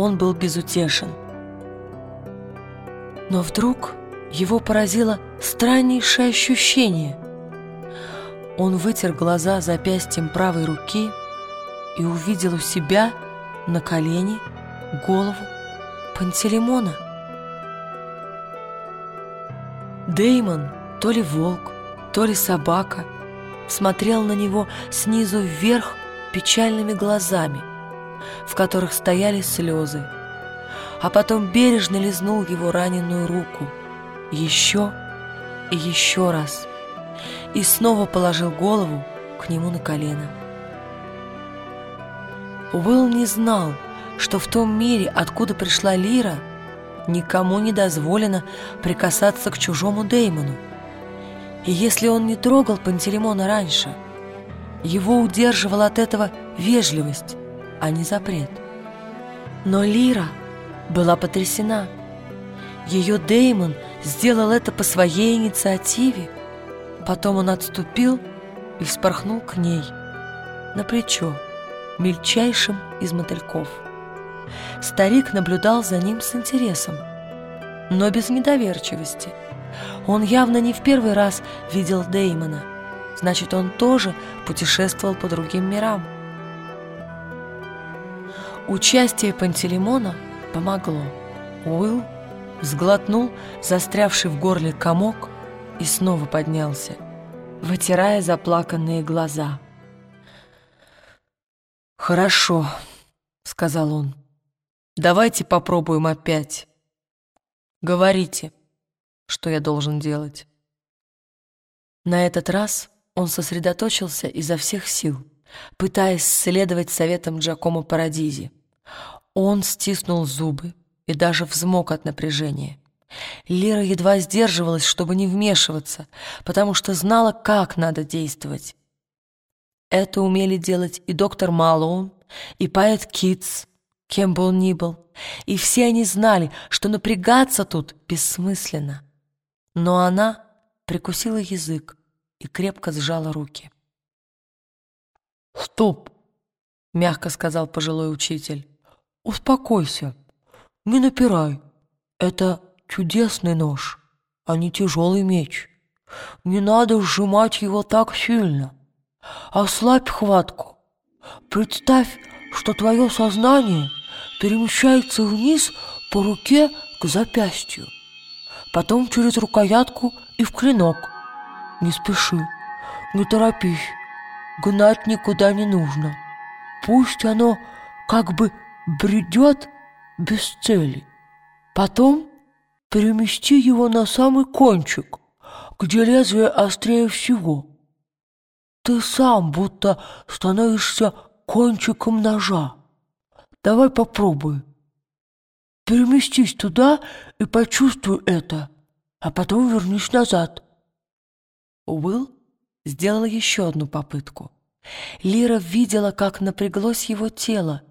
он был безутешен. Но вдруг его поразило страннейшее ощущение. Он вытер глаза запястьем правой руки и увидел у себя на колени голову Пантелеймона. Деймон, то ли волк, то ли собака, смотрел на него снизу вверх печальными глазами, в которых стояли слезы, а потом бережно лизнул его раненую руку еще и еще раз и снова положил голову к нему на колено. Уилл не знал, что в том мире, откуда пришла Лира, никому не дозволено прикасаться к чужому Деймону. И если он не трогал Пантелеймона раньше, его удерживала от этого вежливость, а не запрет. Но Лира была потрясена. Ее Деймон сделал это по своей инициативе. Потом он отступил и вспорхнул к ней на плечо, мельчайшим из мотыльков. Старик наблюдал за ним с интересом, но без недоверчивости – он явно не в первый раз видел Деймона. Значит, он тоже путешествовал по другим мирам. Участие Пантелеймона помогло. Уилл сглотнул застрявший в горле комок и снова поднялся, вытирая заплаканные глаза. «Хорошо», — сказал он. «Давайте попробуем опять. Говорите» что я должен делать. На этот раз он сосредоточился изо всех сил, пытаясь следовать советам Джакомо Парадизи. Он стиснул зубы и даже взмок от напряжения. Лира едва сдерживалась, чтобы не вмешиваться, потому что знала, как надо действовать. Это умели делать и доктор Малоун, и поэт Китс, кем бы он ни был, и все они знали, что напрягаться тут бессмысленно. Но она прикусила язык и крепко сжала руки. «Стоп!» — мягко сказал пожилой учитель. «Успокойся, не напирай. Это чудесный нож, а не тяжелый меч. Не надо сжимать его так сильно. Ослабь хватку. Представь, что твое сознание перемещается вниз по руке к запястью потом через рукоятку и в клинок. Не спеши, не торопись, гнать никуда не нужно. Пусть оно как бы бредет без цели. Потом перемести его на самый кончик, где лезвие острее всего. Ты сам будто становишься кончиком ножа. Давай попробуй. Переместись туда и почувствуй это, а потом вернись назад. Уилл сделал еще одну попытку. Лира видела, как напряглось его тело,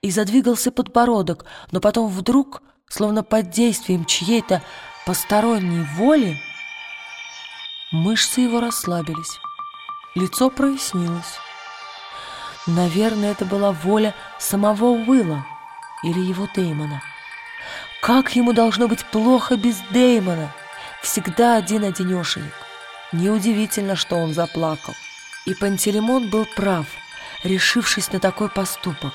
и задвигался подбородок, но потом вдруг, словно под действием чьей-то посторонней воли, мышцы его расслабились, лицо прояснилось. Наверное, это была воля самого Уилла или его Дэймона. Как ему должно быть плохо без Дэймона? Всегда один-одинешенек. Неудивительно, что он заплакал. И Пантелеймон был прав, решившись на такой поступок,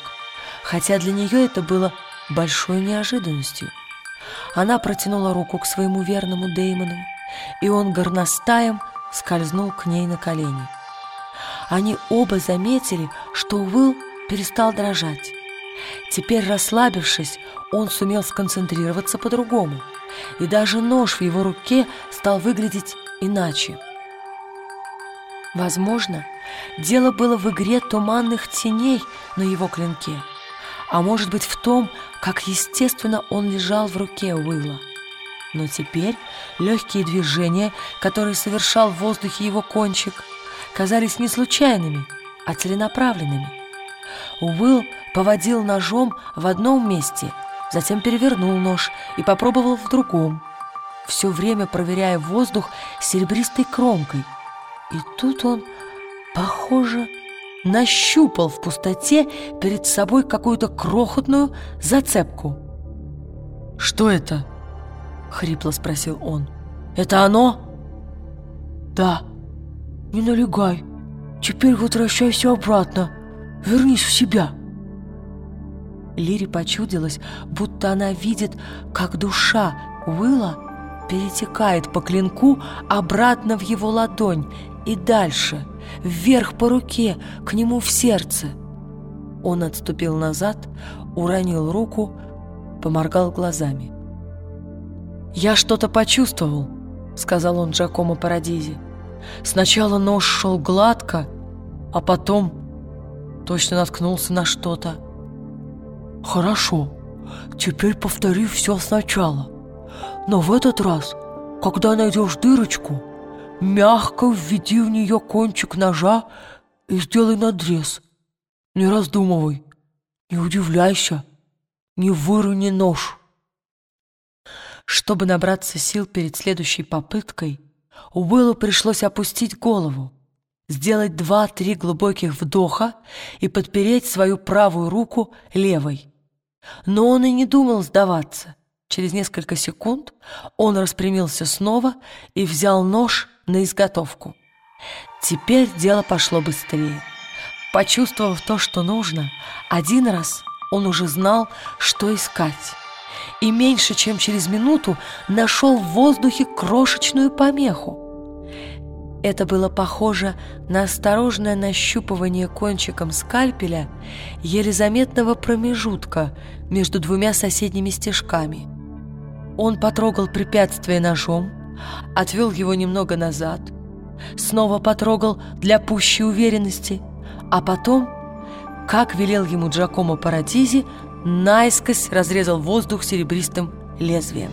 хотя для нее это было большой неожиданностью. Она протянула руку к своему верному Дэймону, и он горностаем скользнул к ней на колени. Они оба заметили, что Уилл перестал дрожать. Теперь, расслабившись, он сумел сконцентрироваться по-другому, и даже нож в его руке стал выглядеть иначе. Возможно, дело было в игре туманных теней на его клинке, а может быть в том, как естественно он лежал в руке Уилла. Но теперь легкие движения, которые совершал в воздухе его кончик, казались не случайными, а целенаправленными. Уилл поводил ножом в одном месте, затем перевернул нож и попробовал в другом, все время проверяя воздух серебристой кромкой. И тут он, похоже, нащупал в пустоте перед собой какую-то крохотную зацепку. «Что это?» — хрипло спросил он. «Это оно?» «Да. Не налегай. Теперь возвращайся обратно. Вернись в себя». Лире почудилось, будто она видит, как душа Уилла перетекает по клинку обратно в его ладонь и дальше, вверх по руке, к нему в сердце. Он отступил назад, уронил руку, поморгал глазами. «Я что-то почувствовал», — сказал он Джакомо Парадизи. «Сначала нож шел гладко, а потом точно наткнулся на что-то». «Хорошо, теперь повтори все сначала», но в этот раз, когда найдешь дырочку, мягко введи в нее кончик ножа и сделай надрез. Не раздумывай, не удивляйся, не вырони нож. Чтобы набраться сил перед следующей попыткой, Уиллу пришлось опустить голову, сделать два-три глубоких вдоха и подпереть свою правую руку левой. Но он и не думал сдаваться. Через несколько секунд он распрямился снова и взял нож на изготовку. Теперь дело пошло быстрее. Почувствовав то, что нужно, один раз он уже знал, что искать. И меньше чем через минуту нашел в воздухе крошечную помеху. Это было похоже на осторожное нащупывание кончиком скальпеля еле заметного промежутка между двумя соседними стежками – он потрогал препятствие ножом, отвел его немного назад, снова потрогал для пущей уверенности, а потом, как велел ему Джакомо Парадизи, наискось разрезал воздух серебристым лезвием.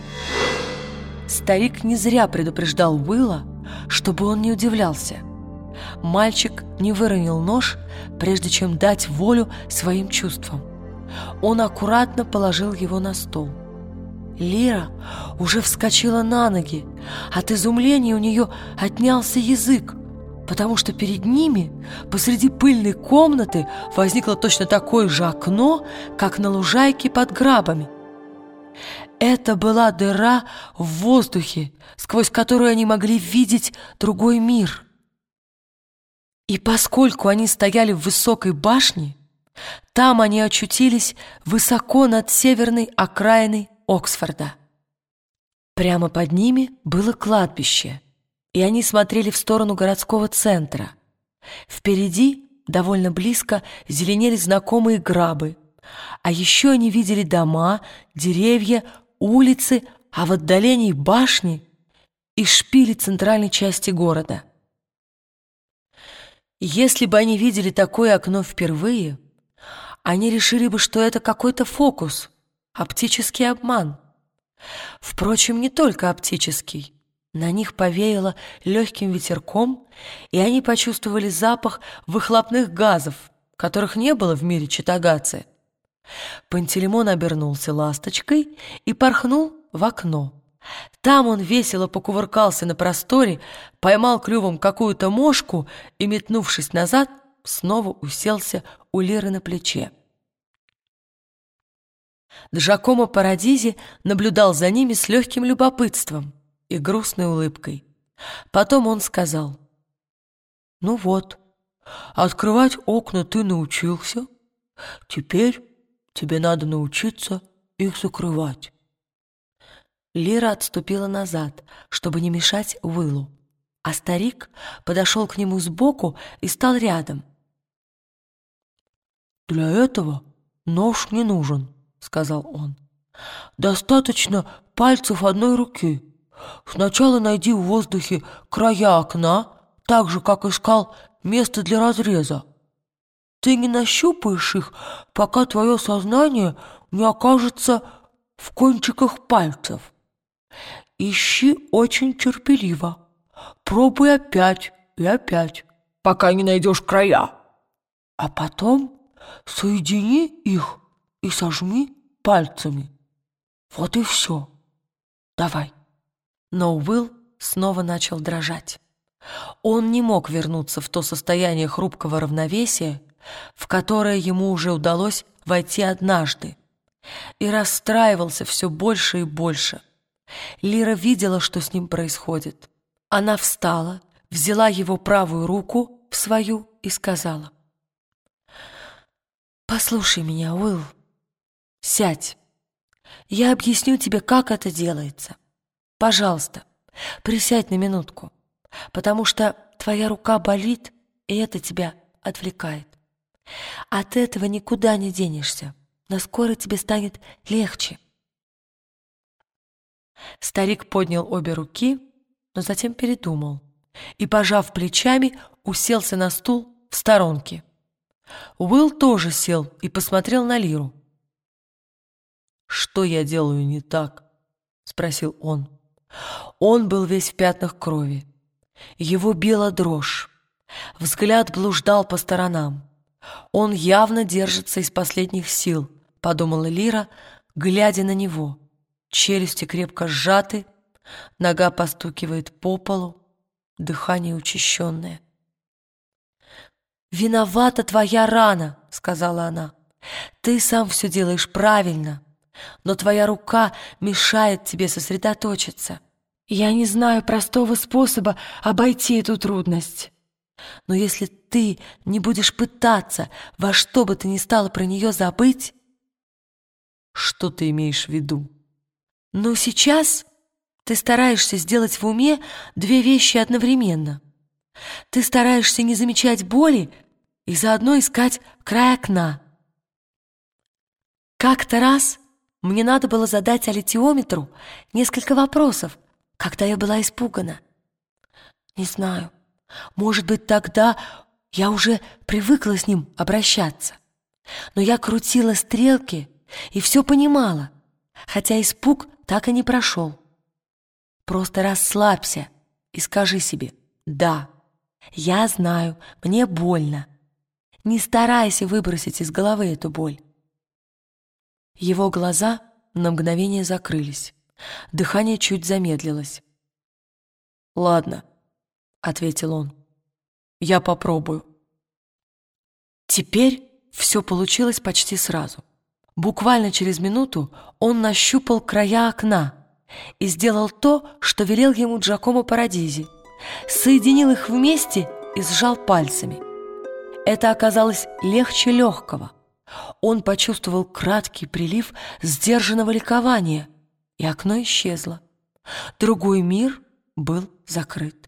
Старик не зря предупреждал Уилла, чтобы он не удивлялся. Мальчик не выронил нож, прежде чем дать волю своим чувствам. Он аккуратно положил его на стол – Лира уже вскочила на ноги. От изумления у нее отнялся язык, потому что перед ними посреди пыльной комнаты возникло точно такое же окно, как на лужайке под грабами. Это была дыра в воздухе, сквозь которую они могли видеть другой мир. И поскольку они стояли в высокой башне, там они очутились высоко над северной окраиной Оксфорда. Прямо под ними было кладбище, и они смотрели в сторону городского центра. Впереди, довольно близко, зеленели знакомые грабы, а еще они видели дома, деревья, улицы, а в отдалении башни и шпили центральной части города. Если бы они видели такое окно впервые, они решили бы, что это какой-то фокус — Оптический обман. Впрочем, не только оптический. На них повеяло легким ветерком, и они почувствовали запах выхлопных газов, которых не было в мире Читагаци. Пантелеймон обернулся ласточкой и порхнул в окно. Там он весело покувыркался на просторе, поймал клювом какую-то мошку и, метнувшись назад, снова уселся у Лиры на плече. Джакомо Парадизи наблюдал за ними с легким любопытством и грустной улыбкой. Потом он сказал, «Ну вот, открывать окна ты научился, теперь тебе надо научиться их закрывать». Лира отступила назад, чтобы не мешать Уиллу, а старик подошел к нему сбоку и стал рядом. «Для этого нож не нужен», сказал он. «Достаточно пальцев одной руки. Сначала найди в воздухе края окна, так же, как искал место для разреза. Ты не нащупаешь их, пока твое сознание не окажется в кончиках пальцев. Ищи очень терпеливо. Пробуй опять и опять, пока не найдешь края. А потом соедини их и сожми пальцами. Вот и все. Давай. Но Уилл снова начал дрожать. Он не мог вернуться в то состояние хрупкого равновесия, в которое ему уже удалось войти однажды, и расстраивался все больше и больше. Лира видела, что с ним происходит. Она встала, взяла его правую руку в свою и сказала. «Послушай меня, Уилл, сядь. Я объясню тебе, как это делается. Пожалуйста, присядь на минутку, потому что твоя рука болит, и это тебя отвлекает. От этого никуда не денешься, но скоро тебе станет легче». Старик поднял обе руки, но затем передумал и, пожав плечами, уселся на стул в сторонке. Уилл тоже сел и посмотрел на Лиру. «Что я делаю не так?» — спросил он. Он был весь в пятнах крови. Его била дрожь. Взгляд блуждал по сторонам. «Он явно держится из последних сил», — подумала Лира, глядя на него. Челюсти крепко сжаты, нога постукивает по полу, дыхание учащенное. «Виновата твоя рана», — сказала она. «Ты сам все делаешь правильно, но твоя рука мешает тебе сосредоточиться. Я не знаю простого способа обойти эту трудность. Но если ты не будешь пытаться во что бы ты ни стало про нее забыть...» «Что ты имеешь в виду?» «Ну, сейчас ты стараешься сделать в уме две вещи одновременно. Ты стараешься не замечать боли и заодно искать край окна. Как-то раз мне надо было задать аллитиометру несколько вопросов, когда я была испугана. Не знаю, может быть, тогда я уже привыкла с ним обращаться. Но я крутила стрелки и все понимала, хотя испуг так и не прошел. Просто расслабься и скажи себе «Да, я знаю, мне больно, не старайся выбросить из головы эту боль. Его глаза на мгновение закрылись. Дыхание чуть замедлилось. «Ладно», — ответил он. «Я попробую». Теперь все получилось почти сразу. Буквально через минуту он нащупал края окна и сделал то, что велел ему Джакомо Парадизи. Соединил их вместе и сжал пальцами. Это оказалось легче легкого. Он почувствовал краткий прилив сдержанного ликования, и окно исчезло. Другой мир был закрыт.